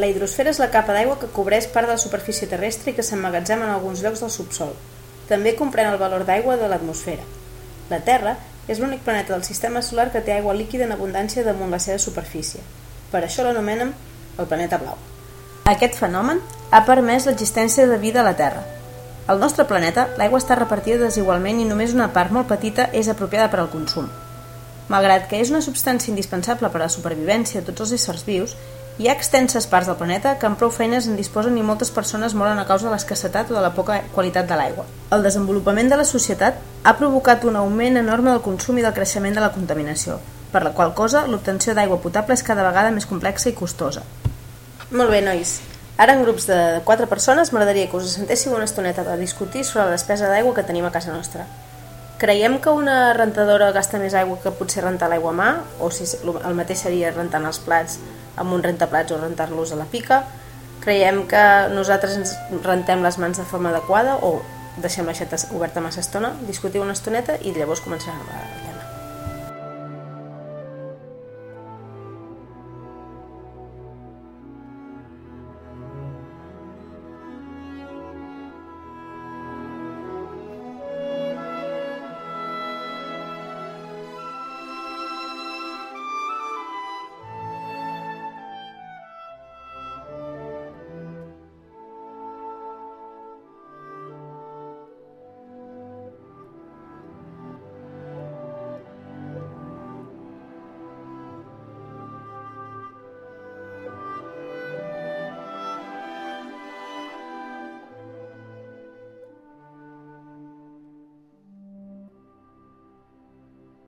La hidrosfera és la capa d'aigua que cobreix part de la superfície terrestre i que s'emmagatzema en alguns llocs del subsol. També comprèn el valor d'aigua de l'atmosfera. La Terra és l'únic planeta del sistema solar que té aigua líquida en abundància damunt la seva superfície. Per això l'anomenem el planeta blau. Aquest fenomen ha permès l'existència de vida a la Terra. Al nostre planeta, l'aigua està repartida desigualment i només una part molt petita és apropiada per al consum. Malgrat que és una substància indispensable per a la supervivència de tots els éssers vius, hi ha extenses parts del planeta que amb prou feines en disposen i moltes persones moren a causa de l'escassetat o de la poca qualitat de l'aigua. El desenvolupament de la societat ha provocat un augment enorme del consum i del creixement de la contaminació, per la qual cosa l'obtenció d'aigua potable és cada vegada més complexa i costosa. Molt bé, nois. Ara en grups de quatre persones m'agradaria que us assentéssiu una estoneta a discutir sobre la despesa d'aigua que tenim a casa nostra. Creiem que una rentadora gasta més aigua que potser rentar l'aigua a mà, o si el mateix seria rentant els plats amb un rentaplats o rentar-los a la pica. Creiem que nosaltres ens rentem les mans de forma adequada o deixem l'aixeta oberta massa estona, discutiu una estoneta i llavors començarem a